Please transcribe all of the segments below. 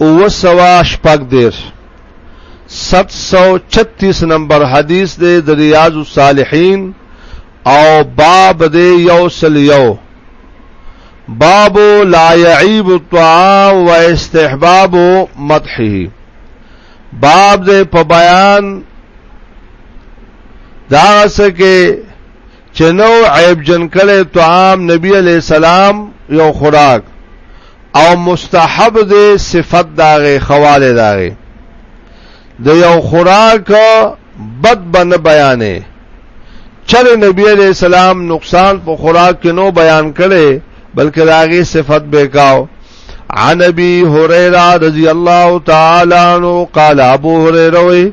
او سوا شپږ دیر 736 نمبر حدیث دی د ریاض الصالحین او باب دی یو سل یو باب لا يعيب الطعام واستحباب مدحه باب دې په بیان دا سکه چې نو عیب جن کړي طعام نبی علی السلام یو خوراک او مستحب دی صفت داغه خواله داغه د یو خوراک بد بن بیانې چر نبی علیہ السلام نقصان په خوراک کې نو بیان کړي بلکې داغه صفت به کاو عن ابي هريره رضي الله تعالى عنه قال ابو هريره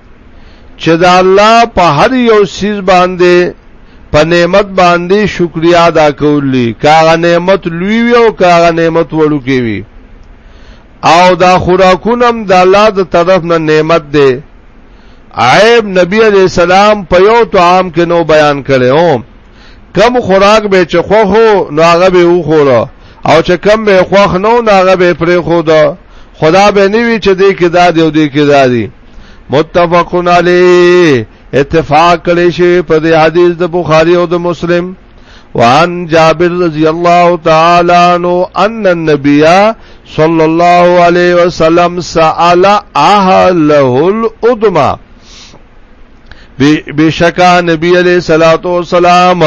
چې د الله په هر یو سیز باندې په نعمت باندې شکریا ادا کولی کاغه نعمت لوی وی او کاغه نعمت وړو کې وی او دا خوراکونم د الله د طرف نه نعمت دی عیب نبی علیہ السلام په یو طعام کې نو بیان کړي او کم خوراک به چې خو هو نو هغه به وخوره او چې کم به خوخ نو هغه به پرې خو دا خدا به نیوي چې دې کې دادی او دې کې دادی متفقن علی اتفاق کړي شي په دې حدیث د بخاری او د مسلم وعن جابر رضی الله تعالی عنہ ان النبي صلى الله عليه وسلم سأل اهله الادمه بشکا نبی علیہ الصلوۃ والسلام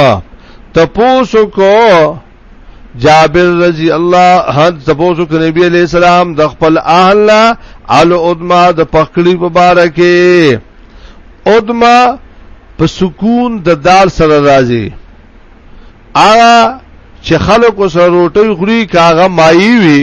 تپوسو کو جابر رضی الله حد تبوسو ک نبی علیہ السلام د خپل اهل ال ادما د پخړی مبارکه ادما په سکون د دار سره راځي آغا چې خلکو سره روټي خوري کاغه مایي وي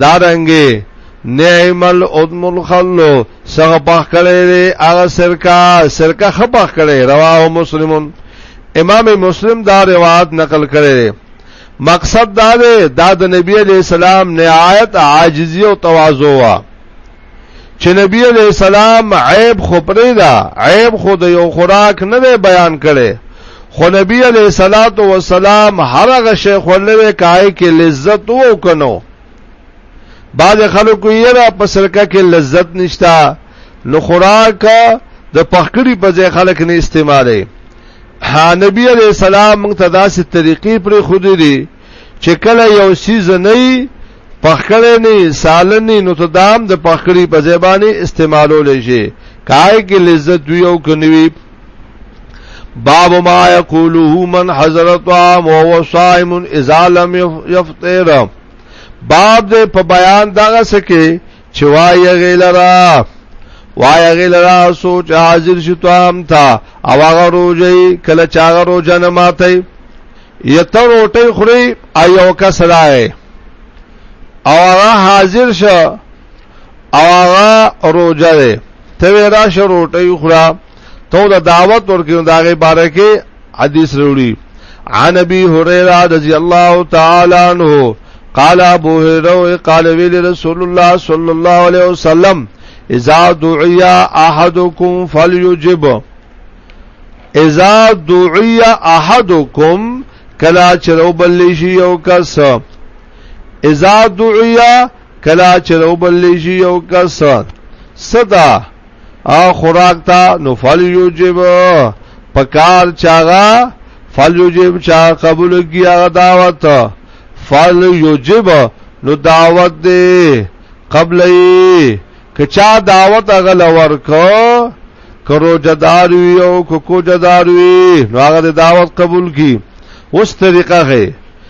دارنګي نعم الادم الخلو سغه پخ کړي دي هغه سرکا سرکا خپخ کړي رواه مسلمون امام مسلم دا روایت نقل کړي دي مقصد دا دی دا د نبی علی السلام نهایت عاجزی او تواضع وا چې نبی علی السلام عیب خو پرې دا عیب خو د یو خوراک نه دی بیان کړي خو نبی علی الصلاۃ والسلام هر هغه شی خورلې کای کې لذت وو کنو بعض خلکو یې را پسرکه کې لذت نشتا نو خوراک د پخکړی په ځای خلک نه استعمالي ها نبی علی السلام موږ ته داسې طریقې پر خودي دي چې کله یو سیز نه پخکړې نه سالنې نو ته دام د پخکړې په زبانه استعمالول شي کای کې لذت وی او کنوي باب ما یقوله من حضرت عام او صائم اذا لم يفطر باب دې په بیان دغه سکه چې وای غیلرا وای غیلرا سوچ حاضر شي تو هم تا او هغه روزي کله چا هغه روزه نه ماته یته روټي خوري ایو کس راي او هغه حاضر شو او هغه روزه ده ته راشه روټي خورا تو دا دعوت ورکیو دا غي بارکه حدیث وروړي عن ابي هريره رضي الله تعالى عنه قال ابو هريره قال ویل رسول الله صلى الله عليه وسلم اذا دعي احدكم فليجب اذا دعي احدكم کلا چرو بل شي یو کس اذا دعي کلا چرو بل شي یو کس صدا او خوراک تا نو فلیوجب پکار چاغا فلیوجب چا قبول کی هغه دعوت فلیوجب نو دعوت دی قبل ای که چا دعوت هغه لور کو کرو جدار وی او کو کو جدار وی نو هغه دعوت قبول کی اوس طریقه هه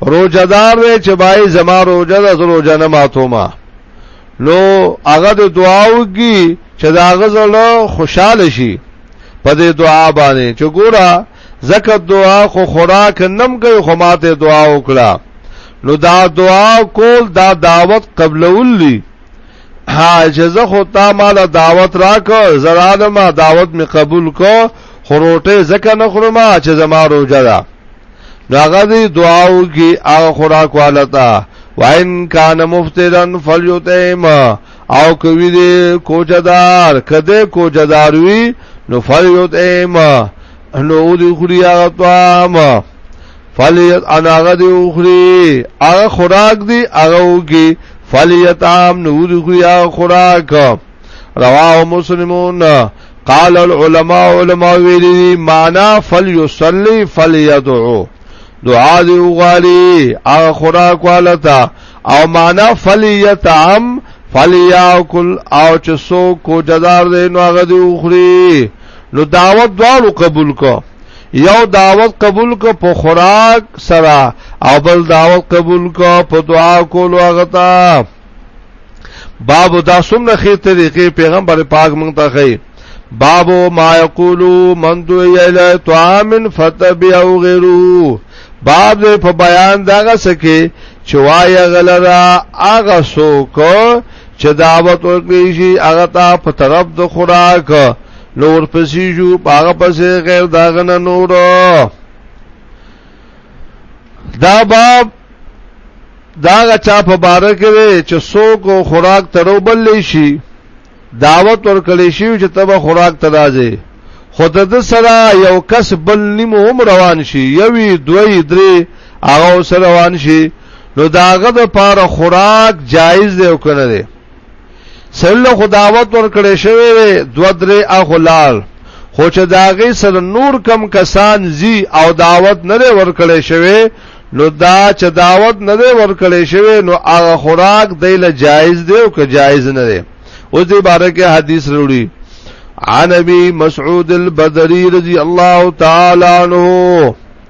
روجدار دی چې بای زما روجه د روجه نه ماتوما نو هغه د دعاو کی چې دا غزل خوشاله شي په دې دعا باندې چې ګوره زکه دعا خو خوراک نم کوي خو ماته دعا وکړه نو دا دعا کول دا دعوت قبلول دي ها چې زه خو تا مال دعوت راکړ زراله ما دعوت می قبول کو خروټه زکه نه خورما چې زما روزه ده نو هغه دی دعاو کی هغه خوراک والتا وان کان مفترن فلیتیم او کوي دی کوچدار کده کوچدار وی نو فلیتیم نو او دی خوري هغه طعام فلیت انا هغه دی خوري هغه خوراک دی هغه وګي فلیتام نو دی خوري هغه خوراک رواه مسلمون قال العلماء علماء ویلی معنا فليصلي فليدعو دعا دی وغالی هغه خوراک والتا او معنا فليطعم فلياكل او چې سو کو جدار دی نو هغه دی وخوري نو دعوت دوالو قبول کو یو دعوت قبول کو په خوراک سره او بل دعوت قبول کو په دعا کولو هغه ته باب دا سمره خې طریقې پیغمبر پاک مونږ ته خې باب ما یقولو من دو یلا طعام فتبع او غیره باب دې په بیان داغه سکه چوای غلرا اغه سوک چې دعوت ورکړي شي هغه ته په طرف د خوراک نور پسې جو هغه پسې غیر داغه نور دا باب دا چا په باره کې چې څوک خوراک تروبل لشي دعوت ورکړې شي چې تبه خوراک ترازه خود د سره یو کس بل نیم هم روان شي یوی دوی درې هغه سره روان شي نو داغه د پاره خوراک جایز دی او کنه دی سره خو دعوت ورکړې شوی وي دو درې اخلال خو چې داغه سره نور کم کسان زی او دعوت نه ورکړې شوی نو دا چې دعوت نه ورکړې شوی نو هغه خوراک دیل جایز دی او که جایز نه دی اوس دې باره کې حدیث وروړي عن ابي مسعود البدري رضي الله تعالى عنه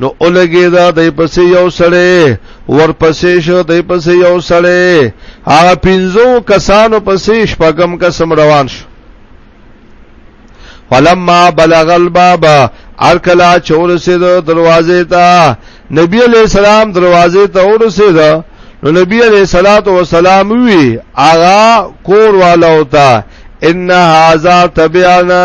نو اولګي دا دای پسې یو سړی ورپسې شو دای پسې یو سړی هغه پینځو کسانو پسې شپږم قسم روان شو فلما بلغ الباب ارکلا چور سید دروازه تا نبی علیہ السلام دروازه ته اور سید نو نبی علیہ الصلات والسلام وی آغا کور والا ہوتا ان هاذا تبعنا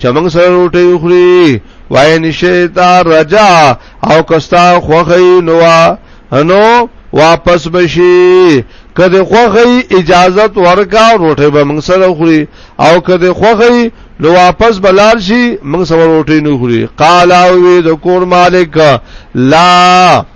چې موږ سره روټي وخوري وای نشه تا رجا او کستا خوخی نو نو واپس بشي کله خوخی اجازت ورکا روټي به موږ سره وخوري او کله خوخی نو واپس بلال شي موږ سره روټي نه وخوري قال او د کور مالک لا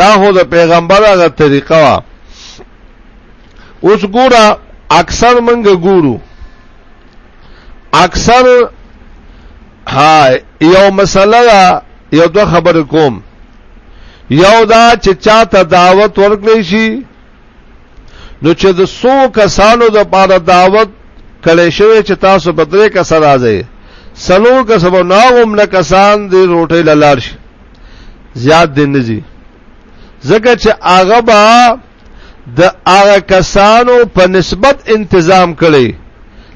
دا هو د پیغمبر هغه طریقه وا اوس ګوره اکثر منګ ګورو اکثر ها یو مسله یو دو خبر کوم یو دا چې چاته دعوت ورکړي شي نو چې د سو کسانو د پاره دعوت کړي شوی چې تاسو په درې کس راځي سلو کسب ناغم نه کسان دی روټي لاله شي زیات دی نه زی زکه چې هغه با د هغه کسانو په نسبت انتظام کړي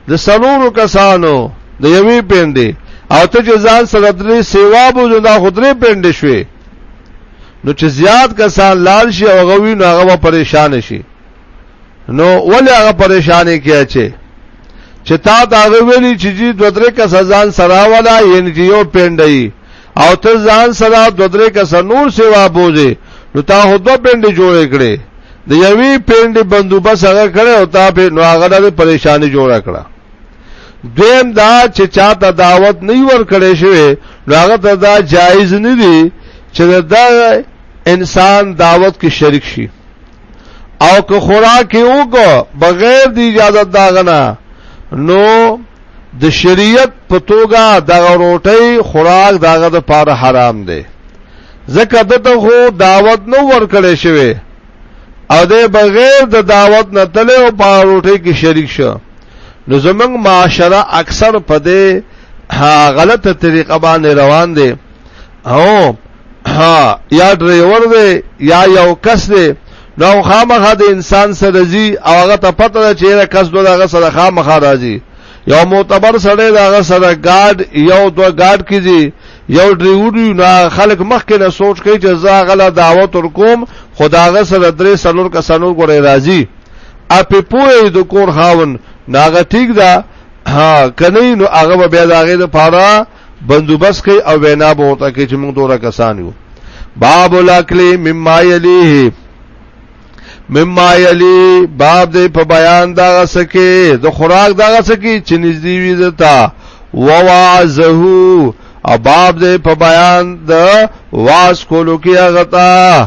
د سلورو کسانو د یوې پندې او ته چې ځان سره درې سیوا بو دا خدري پندې شوي نو چې زیات کسان لال شي او غوي نو هغه پریشان شي نو ولې هغه پریشانې کیږي چې چې تا دا ویلي چې دوه درې کسان سره ولا یې یو پندې او ته ځان سره دو درې کس نور سیوا بوزي نو تا هو دو پنډې جوړې کړې د یوې پنډې بندوبس هغه کړې او تا په نو هغه د پریشانی جوړه کړه دویم دا چې چاته دعوت نه ور کړې شوی نو هغه ته دا جایز نه دی چې دا انسان دعوت کې شریک شي او که خوراک یې وکړو بغیر د اجازه داغنا نو د شریعت په توګه د روټۍ خوراک داغه د پاره حرام دی ځکه دته خو دعوت نو ورکړې شوی او د بغیر د دعوت نه تل او په روټۍ کې شریک شو نو زمنګ معاشره اکثر په دې غلطه طریقه باندې روان دي او ها یا ډرایور دی یا یو کس دی نو خامخا د انسان سره زی او هغه ته پته ده چې دا کس دوه هغه سره خامخا راځي یو معتبر سره دا هغه سره ګارد یو دوه ګارد کیږي یو ډریور نه خلک مخکې نه سوچ کوي چې زه غلا دعوت ور کوم خداغه سره درې سلور کسانو ګورې راځي اپې پوهې د کور خاون ناغه ټیک ده ها کني نو هغه بیا داغه د پاره بندوبست کوي او وینا به وته کوي چې موږ دوه کسان یو باب الاکل مما یلیه مما یلی باب دې په بیان دا سکه د خوراک دا سکه چې نږدې وي دتا وواعظه او باب دې په بیان د واس کولو کې غتا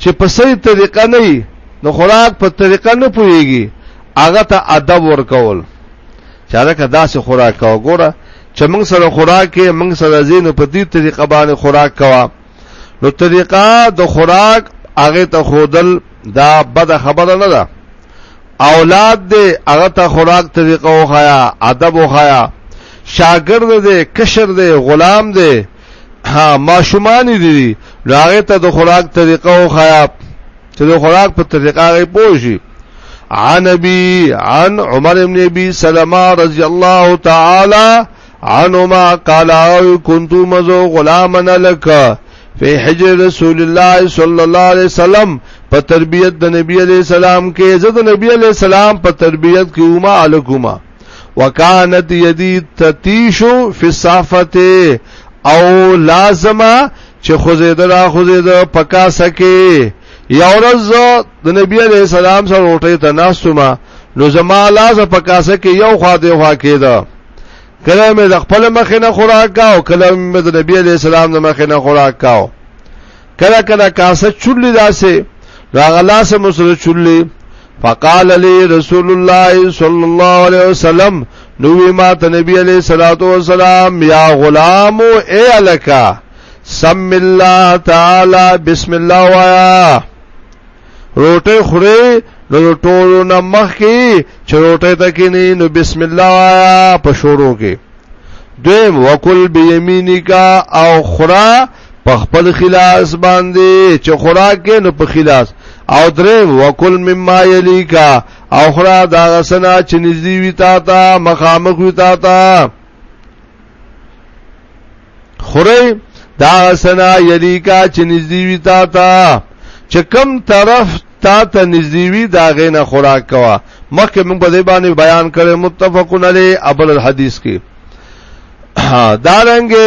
چې په صحیح طریقه نه وي نو خوراک په طریقه نه پويږي هغه ته ادب ورکول چاره کدا سه خوراک کا وګوره چې موږ سره خوراک کې موږ سره زینو په دې طریقه باندې خوراک کوا نو طریقه د خوراک هغه ته خودل دا بد خبره نه ده اولاد دې هغه ته خوراک طریقه وخایا ادب وخایا شاګرد دې کشر دې غلام دې ها ماشومان دي راغه ته د خوراک طریقه او خیا چې د خوراک په طریقه غي پوجي عن ابي عن عمر بن ابي سلمہ رضی الله تعالی عنهما قال كنت مزو غلاما لك فی حجر رسول الله صلی الله علیه وسلم په تربیت د نبی علیہ السلام کې زه د نبی علیہ السلام په تربیت کې ومه الکوما وکانت یدی تتیشو فی صافت او لازمه چې خوزیده دا خوزیده پکا سکه یو ورځ د نبی علی السلام سره روټه ته ناستما نو زما لاس په کاسه کې یو خوا دی خوا کېده کله مې د خپل مخ نه خوراک کاو کله مې د نبی علی السلام د مخ نه خوراک کاو کله کله کاسه چولې داسې راغلا سه مسره چولې فقال لي رسول الله صلى الله عليه وسلم نو ما ته نبی عليه الصلاه والسلام يا غلام اي الکا سم الله تعالی بسم الله وایا روټه خوري نو ټولو نه مخ کې چروټه تکینی نو بسم الله وایا په شورو کې دویم وکل بیمینی کا او خرا په خپل خلاص باندې چې خوراک کې نو په خلاص او درې وکل مما یلیکا او خرا دا غسنا چې نږدې وی تا ته مخامخ وی تا ته خوري دا غسنا یلیکا چې نږدې وی تا ته چې کم طرف تا ته نږدې وی دا غینه خوراک کوا مخکې موږ په دې باندې بیان کړو متفقون علی ابل الحدیث کې دارنګه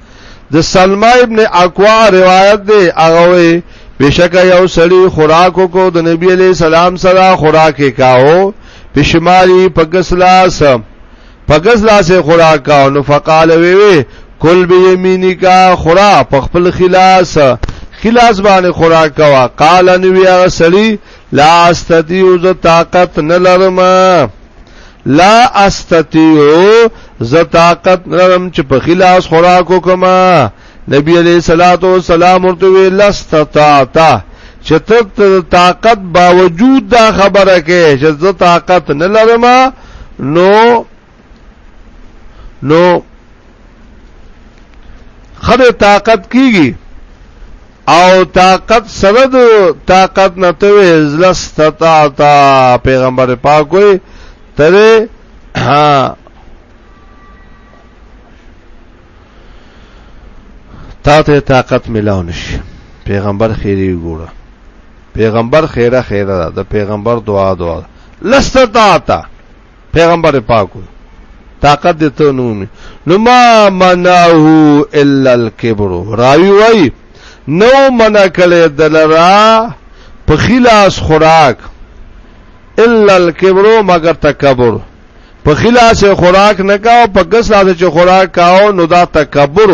د سلمہ ابن اقوا روایت دی هغه وی بشک یو سړی خوراکو کو د نبی علی سلام سره خوراک کاو پشماری پګس لاس پګس لاس خوراک کاو نو فقال وی وی کل بیمینی کا خورا پخپل خلاص خلاص باندې خوراک کوا قال نو یا سړی لا استدیو ز طاقت نلرم لا استطيعو ز طاقت نرم چې په خلاص خوراکو کما نبی علیہ الصلوۃ والسلام ورته ویل استطاعتا چې ته طاقت باوجود دا خبره کې چې زه طاقت نه لرم نو نو خدای طاقت کیږي او طاقت سره د طاقت نه ته زلستطاعتا پیغمبر پاک وي ترې ها تا ته طاقت ملاو نشي پیغمبر خیری ګوره پیغمبر خیره خیره ده د پیغمبر دعا دعا لستطاعتا پیغمبر پاک طاقت دې ته نومي نو ما منعه الا الكبر راوی وای نو منع کړي دلرا په خلاص خوراک الا الكبر مگر تکبر په خلاص خوراک نه کاو په کس لاس چې خوراک کاو نو دا تکبر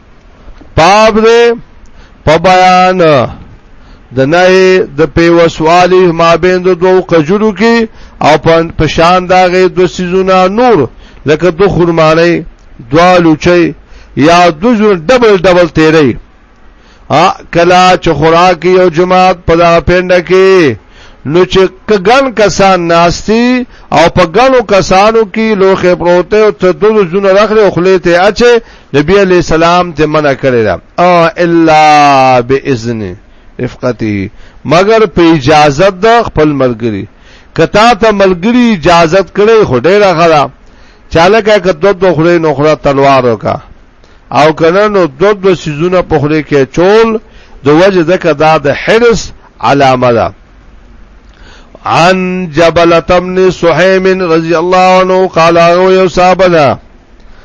باب دې په بیان د نه د پیوسوالی ما بین د دوو قجرو کې او په شان دا غي دو سيزونه نور لکه دو خرمانه دو لوچي یا دو زونه ډبل ډبل تیرې ا کلا چې خوراک یو جماعت په دا پنده کې نو چې کګن کسان ناشتي او په ګنو کسانو کې لوخه پروته او ته دو زونه راخره خلې ته اچي نبی علیہ السلام ته منع کړی دا الا باذن رفقته مگر په اجازه د خپل ملګری کتا ته ملګری اجازه کړی خو ډیره غلا چاله کا کته د خوري نو خورا تلوار وکا او کنه نو دو دو سيزونه په خوري کې چول د وجه ځکه دا د حرس علامه ده عن جبل تمن سحيم رضي الله عنه قال او يصابنا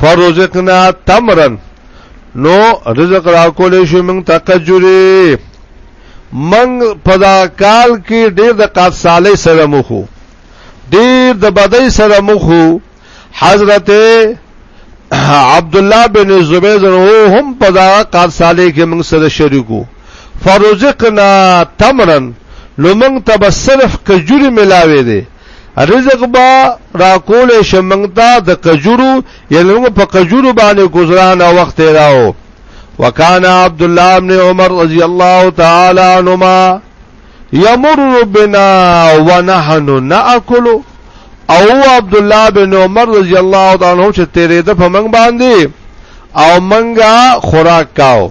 فرزقنا تمرن نو رزق را کولې شو موږ تکجوري موږ په دا کال کې ډېر د قصاله سره مخو ډېر د بدای سره مخو حضرت عبد الله بن زبیر زنو هم په دا قصاله کې موږ سره شریکو فرزقنا تمرن لو موږ ته صرف کجوري ملاوي دي رزق با را کول شمنګتا د کجورو یعنی موږ په کجورو باندې گزاران او وخت راو وکانا عبد الله ابن عمر رضی الله تعالی عنهما یمر بنا ونحن ناکل او عبد الله بن عمر رضی الله تعالی عنہ چې تیرې د په منګ باندې او منګه خوراک کاو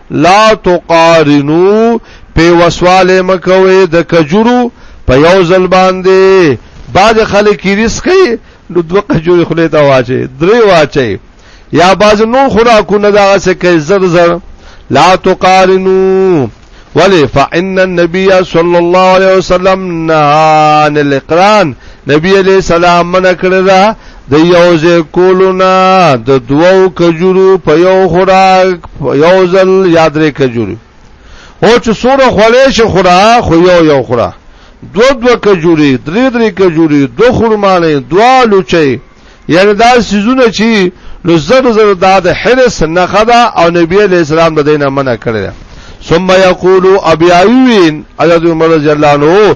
لا تقارنو په وسواله مکوي د کجورو په یو ځل باندې بعد خلک کیریس کوي نو دوه کجوري خله دا واچي درې واچي یا باز نو خوراکونه دا څه کوي زر زر لا تقارنو ولی فإن النبي صلى الله عليه وسلم نهى عن الإقران نبی علیہ السلام منع کړی دا د یو ځای کولو نه د دوو کجورو په یو خوراک یو ځل یاد لري کجوري او چې سوره خولې شي خورا خو یو یو خورا دو دو کجوري درې درې کجوري دو خرمانه دوا لوچي یعنی دا سيزونه چې نو زر زر دا د حرس نه خدا او نبی علیہ السلام د دینه منع کړی ثم یقولوا ابیایوین حضرت عمر رضی الله عنه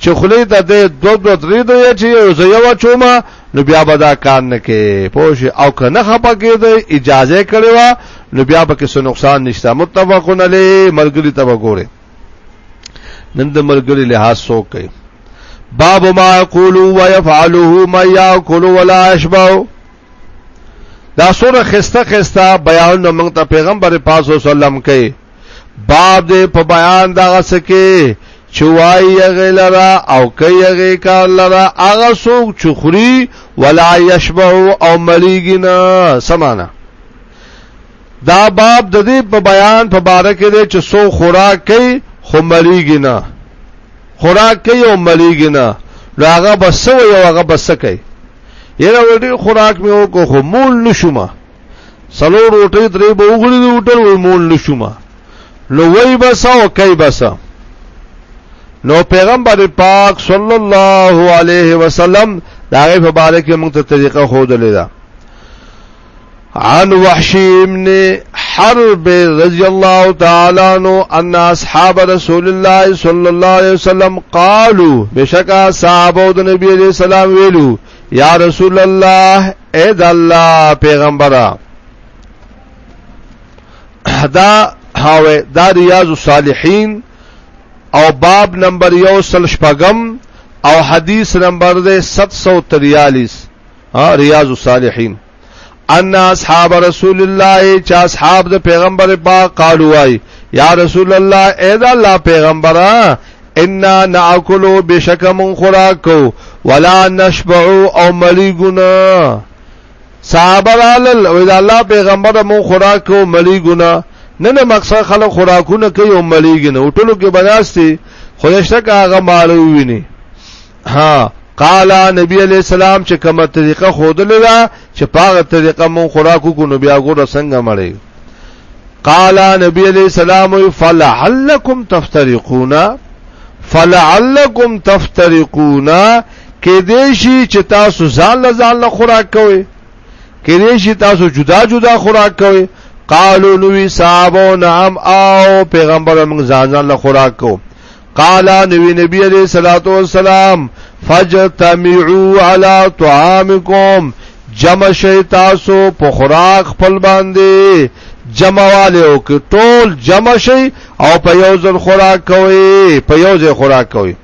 چې خلی ته دې دو دو درې درې چې یو زه یو چوما نو بیا به دا کار نه کې پوه او که نه خپه کېدی اجازه کړې وه نو بیا به کې څه نقصان نشته متفقون علی ملګري ته وګوره نن د ملګري لحاظ څوک کوي باب ما یقولو و یفعلوه ما یاکلو ولا یشبعو دا سوره خسته خسته بیان موږ ته پیغمبر پاک صلی الله علیه وسلم کوي باب دې په بیان دا غسکه چوای غلرا او کوي غي کار لرا هغه سوق چخري ولا يشبع او مليګنا سمانا دا باب د دې په بیان په باره کې دی چې سو خوراک کوي خو مریږي نه خوراک کوي او مریږي نه راغه بس او هغه بس کوي یره وړي خوراک مې وکړو خو مول نشومه سلو روټي درې به وګړي د وټر وې مول نشومه نو وای بس او کوي بس نو پیغمبر پاک صلی الله علیه وسلم دا غي په باره کې موږ ته طریقه خو دلې ده عن وحشی ابن حرب رضی اللہ تعالی عنہ ان اصحاب رسول اللہ صلی اللہ علیہ وسلم قالو بشکا صحابہ د نبی علیہ السلام ویلو یا رسول الله اے د الله پیغمبره دا هاوه دا ریاض الصالحین او باب نمبر یو سل شپغم او حدیث نمبر 743 ریاض الصالحین ان اصحاب رسول الله چا اصحاب د پیغمبر پاک قالو وای یا رسول الله اے دا الله پیغمبره انا ناکلو بشک من خوراکو ولا نشبعو او ملیگونا صحابه رالل او دا الله پیغمبر من خوراکو ملیگونا نه نه مقصد خلک خوراکونه کوي او ملیګنه او ټولو کې بناستي خودشته کاغه مالو ویني ها قال نبی علیہ السلام چې کومه طریقه خودلې ده چې پاغه طریقه مون خوراکو کو نو بیا ګوره څنګه مړې قال نبی علیہ السلام فلعلکم تفترقون فلعلکم تفترقون کې دې شي چې تاسو ځان له ځان له خوراک کوئ کې دې شي تاسو جدا جدا خوراک کوئ قالو نوې صحابه نعم او پیغمبر موږ ځان ځان له خوراک کوو قالا نبی نبی علیہ الصلوۃ والسلام فجتمعوا علی طعامکم جمع شي تاسو په خوراک خپل باندې جمع والے او ټول جمع شي او په یو ځل خوراک کوي په یو ځای خوراک کوي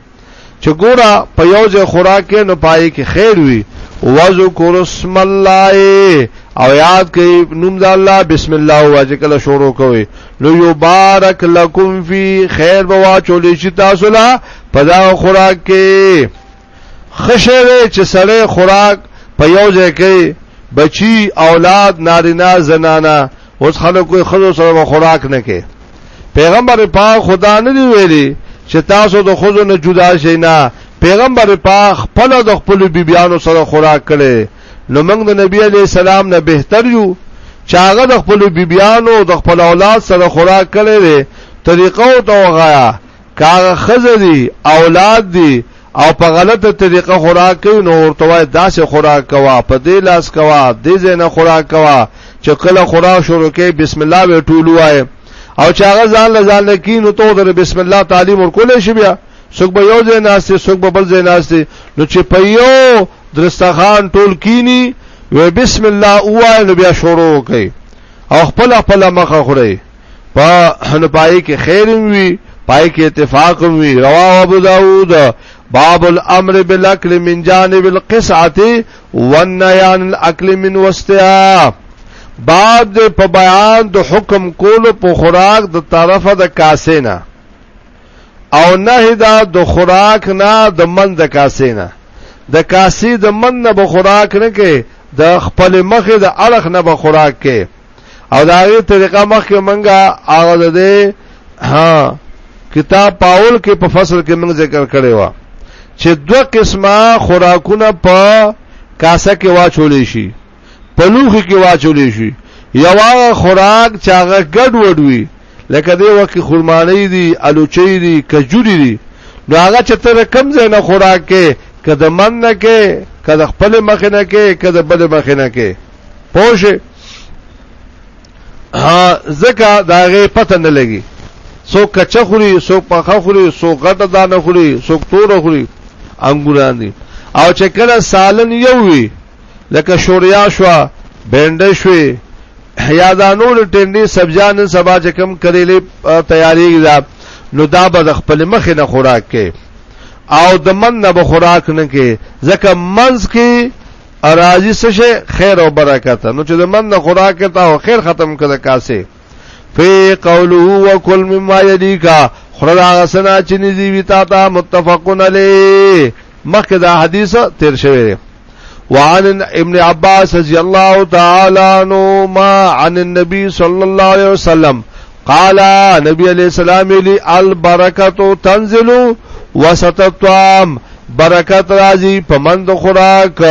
چې ګوره په یو ځای خوراک کې نو پای کې خیر وي وذکر اسم الله او یاد کوي نوم د الله بسم الله واجکل شروع کوي نو یبارک لکم فی خیر بوا چولې شي تاسو لا په دا خوراک کې خشره چې سړی خوراک په یو ځای کې بچی اولاد نارینه زنانا اوس خلکو خزو سره خوراک نه کې پیغمبر پاک خدا نه دی ویلي چې تاسو د خزو نه جدا شئ نه پیغمبر پاک خپل د خپل بیبيانو سره خوراک کړي نو موږ د نبی علی السلام نه بهتر یو چې هغه د خپل بیبيانو د خپل اولاد سره خوراک کړي دي طریقه او توغایا کار خزري اولاد دي او په غلطه طریقه خوراک کوي نو ورته وای داسې خوراک کوا په دې لاس کوا دې زنه خوراک کوا چې کله خوراک شروع کې بسم الله وی ټول وای او چې هغه ځان له ځان لکینو ته د بسم الله تعلیم ورکول شي بیا څوک به یو ځای ناشته څوک به بل ځای ناشته نو چې په یو درستخان ټول کینی وی بسم الله اوای نو بیا شروع وکي او خپل خپل مخه خوري په هنو پای کې خیر وي پای کې اتفاق وي رواه ابو داود باب الامر بالاكل من جانب القصعه والنهي عن الاكل من وسطها باب د په بیان د حکم کولو په خوراک د طرفه د کاسینا او نه دا د خوراک نه د من د کاسې نه د کاسې د من نه به خوراک نه کې د خپل مخې د اړخ نه به خوراک کې او دا غي طریقه مخکې منګه هغه د ها کتاب پاول کې په فصل کې موږ ذکر کړی و چې دوه قسمه خوراکونه په کاسه کې واچول شي په لوخي کې واچولې شي یو هغه خوراک چې هغه ګډ وډ وي لکه دی وکه خورمانې دي الوچې دي کجوري دي نو هغه چې تر کم ځای نه خوراک کې کده من نه کې کده خپل مخ نه کې کده بل مخ نه کې پوه ها زکه داغه پته نه لګي سو کچه خوري سو پخه خوري سو غټه دانه خوري سو تور خوري انګوران دي او چې کله سالن یو وي لکه شوریا شو بینډه شوې یا دا نور ټینډي سبزیان سبا چې کم کریلې تیاری دا نو دا به د خپل مخ نه خوراک کې او د من نه به خوراک نه کې ځکه منځ کې اراضی څه شي خیر او برکت نو چې د من نه خوراک ته او خیر ختم کړه کاسه فی قوله وکل مما یلیکا خدا غسنا چې نزی وی تا ته متفقن علی مخکې دا حدیث تیر شوی وعن ابن عباس رضی الله تعالی عنهما عن النبي صلی الله علیه وسلم قال نبی علیہ السلام علی البرکت تنزل وسط الطعام برکت راځي په مند خوراک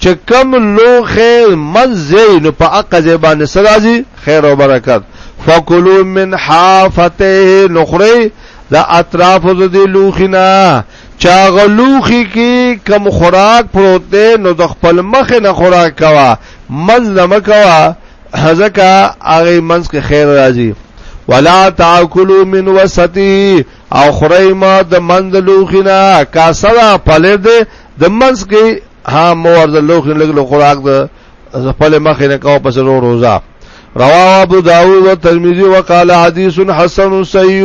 چې کم لوخه منځي نو په اقه زبان سرازي خیر او برکت فکلوا من حافته نخري دا اطراف د لوخنا چاغلوخي کې کم خوراک پروت دی نو د خپل مخ نه خوراک کوا منځ نه مکوا ځکه هغه منځ کې خیر راځي ولا تاکلوا من وسطي او خریمه د منځ لوخینا کاسره پلې دی د منځ کې ها مور د لوخین لګ لو خوراک د خپل مخ نه کوا پس رو روزه رواه ابو داود و ترمذی وقال حدیث حسن صحیح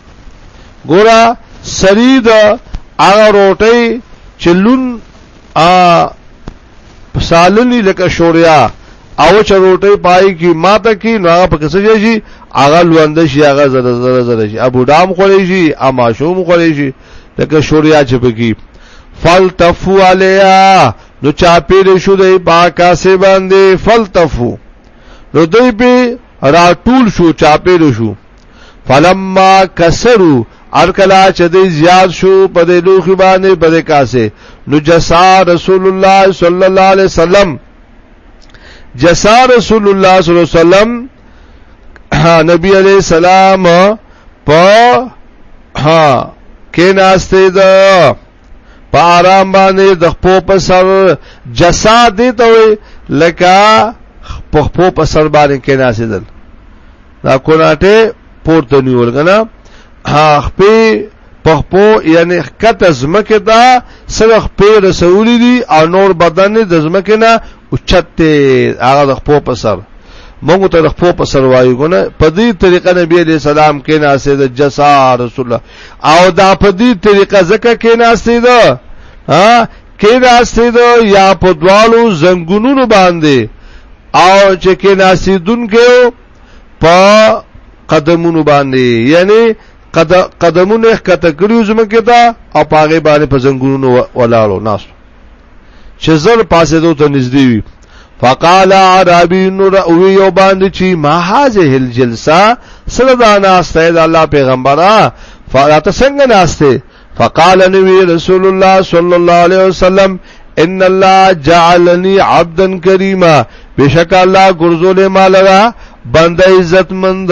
ګورا سری د هغه روټي چې لون ا سالنی لکه شوریا او چې روټي پای کی ماته کی نو هغه پکې سجې شي هغه لوند شي هغه زره زره زره شي ابو دام خوري شي اما شوم خوري شي لکه شوریا چې پکې فلتفو علیا نو چاپیر شو دی پاکا سے باندې فلتفو نو دوی په راټول شو چاپیر شو فلما کسرو ارکلا چې دې زیات شو په دې لوخي باندې په دې کاسه نو جسا رسول الله صلی الله علیه وسلم جسا رسول الله صلی الله علیه وسلم نبی علیہ السلام په ها کې ناشته ده په آرام باندې د خپو په سر جسا دي ته وي لکه په خپو په سر باندې کې ناسیدل دا کوناټه پورته نیول کنه خپې په خپو یعنی کته زمکه دا سره خپې رسولې دي او نور بدن د زمکه نه اوچته هغه د خپو په سر موږ ته د خپو په سر وایو کنه په دې طریقه نبی عليه السلام کې ناسید جسا رسول الله او دا په دې طریقه ځکه کې ناشته ده ها کې ناشته ده یا په دوالو زنګونونو باندې او چې کې ناشته دونکو په قدمونو باندې یعنی قد قدمونه کته کړیو زمکه ته او پاغه باندې په زنګونو ولاړو ناس چې زر پاسې دوته نږدې وي فقال عربي نور او یو باندې چې ما هاذه الجلسه سره دا ناسته د الله پیغمبره فراته څنګه ناسته فقال نبی رسول الله صلی الله علیه وسلم ان الله جعلني عبدا کریما بشک الله ګرځولې مالرا بنده عزتمند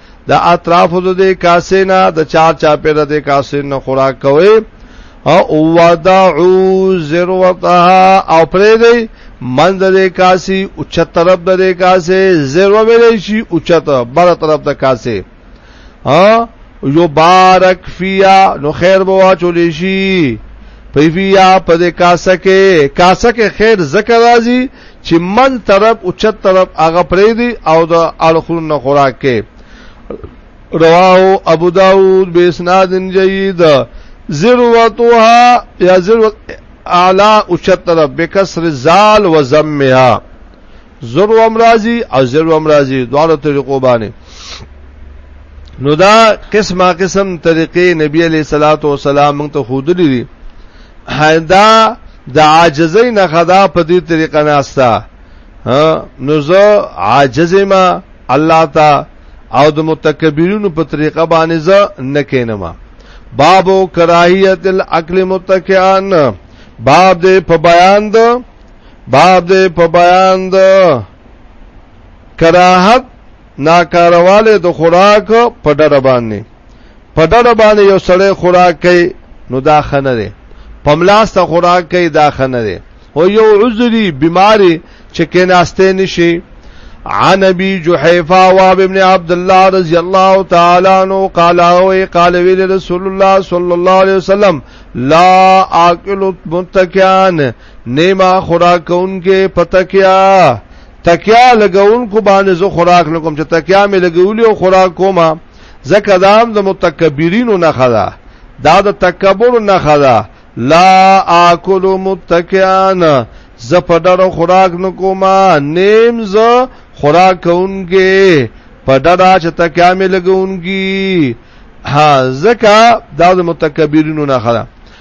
د اطراف د دې کاسې نه د چار چا پیر د کاسې نه خوراک کوي او ودعو ذروتها او پرې دی من د دې کاسي او چت طرف د دې کاسې ذروه ویلې شي او چت بر طرف د کاسې ها یو بارک فیا نو خیر بوا چولې شي پیفیا په دې کاسه کې کاسه کې خیر ذکر راځي چې من طرف او چت طرف هغه پرې دی او د اړخونو نه خوراک کې رواه ابو داود به اسناد جيد ذروتها یا ذروت اعلی او چت طرف بکسر زال و ضمها ذرو امراضی او ذرو امراضی دواړو طریقو باندې نو دا قسمه قسم طریقې نبی علیہ الصلوۃ والسلام موږ ته خود لري هدا د عاجزۍ نه خدا په دې طریقه ناستا نو زه عاجز ما الله تا او د متکبرینو په طریقه باندې زه نه کینم بابو کراهیت الاکل متکئان باب دې په بیان د باب دې په بیان د کراهت ناکارواله د خوراک په ډډه باندې په ډډه باندې یو سړی خوراک کوي نو دا خنه دی پملاسته خوراک کوي دا خنه دی او یو عذری بیماری چې کیناسته نشي عن ابي جحيفه واب ابن عبد الله رضي الله تعالى عنه قال او قال ویل رسول الله صلى الله عليه وسلم لا اكل متكئان نیما خوراک انکه پتکیا تکیا لګون کو باندې زو خوراک لګوم چې تکیا مې لګولې او خوراک کومه ځکه دا هم د متکبرینو نه خدا دا د تکبر نه خدا لا اکل متکئان ز په ډر خوراک نکوما نیم ز خوراک کونګي په ډر چې تکامل لګونګي ها زکه دا د متکبرینو نه خلا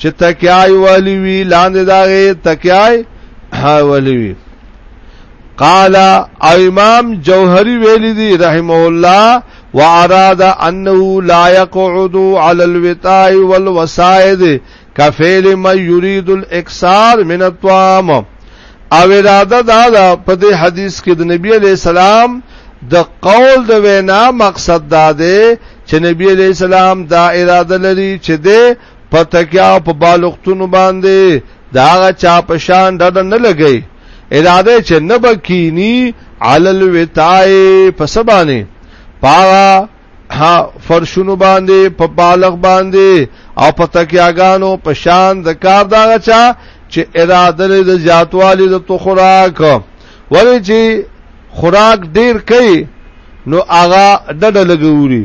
چې تکیای والی وی لاندې داغه تکیای والی وی قال امام جوهری ویلی دی رحمه الله واراد انه لا يقعد على الوطاء والوسائد كفيل ما يريد الاكثار من الطعام او اراده دا, دا په دې حدیث کې د نبی علی السلام د قول د وینا مقصد دا دی چې نبی علیہ السلام دا اراده لري چې د په تکیا او په بالښتونو باندې دا هغه چا په شان ډډ نه لګي اراده چې نه بکینی علل وتای په سبانه پاوا ها فرشونو باندې په بالغ باندې او په تکیاګانو په شان د کار دا چا چې اراده لري د زیاتوالي د تو خوراک ولې چې خوراک ډیر کوي نو هغه ډډه لګوري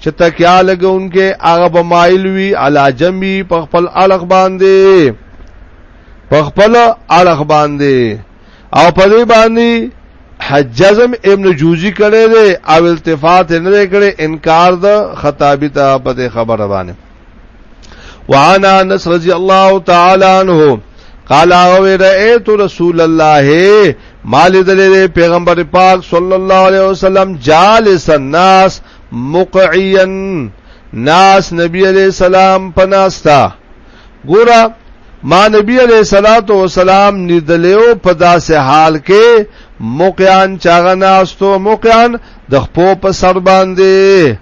چې تکیا لګونکې هغه به مایل وي علا جنبي په خپل اړخ باندې په خپل اړخ باندې او په دې باندې حجزم ابن جوزی کړي دي او التفات نه کړي انکار د خطابی ته په خبره باندې وعن انس رضی الله تعالی عنہ قال او رأيت رسول الله مال دل پیغمبر پاک صلی الله علیه وسلم جالس الناس مقعيا ناس نبی علیہ السلام پناستا ګورا ما نبی علیہ الصلات والسلام ندلیو په داسې حال کې مقیان چاغه ناستو مقیان د خپو په سر باندې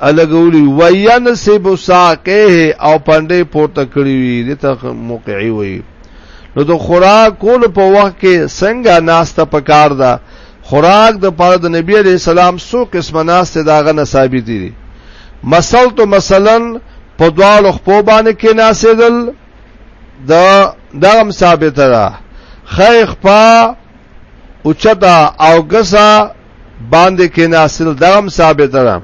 الګولی وین سیب ساقه او پندې پورته کړی وي د تخ موقعي وي نو د خوراک کول په وخت کې څنګه ناشته پکار ده خوراک د پاره د نبی عليه السلام سو قسمه ناشته داغه نه ثابت دي مثال تو مثلا په دوالو خپو باندې کې ناسیدل د دغم ثابت ده خیخ پا اوچتا او ګسا باندې کې ناسل دغم ثابت ده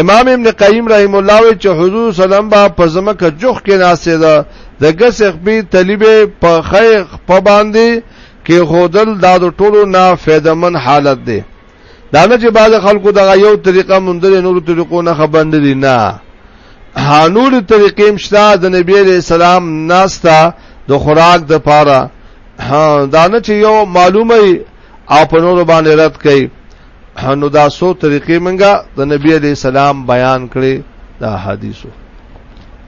امام ابن قیم رحم الله وی چې حضور سلام با په زمکه جوخ کې ناسه ده د ګس خپې طالبې په خیر په باندې کې خودل دا د ټولو نه فیدمن حالت دی دا نه چې بعض خلکو دغه یو طریقه مونږ له نورو طریقو نه خبند دي نه هانور طریقې مشته د نبی عليه السلام ناستا د خوراک د پاره دا نه چې یو معلومه او په نور باندې رد کړي نو دا سو طریقې منګه د نبی علی سلام بیان کړي دا حدیثو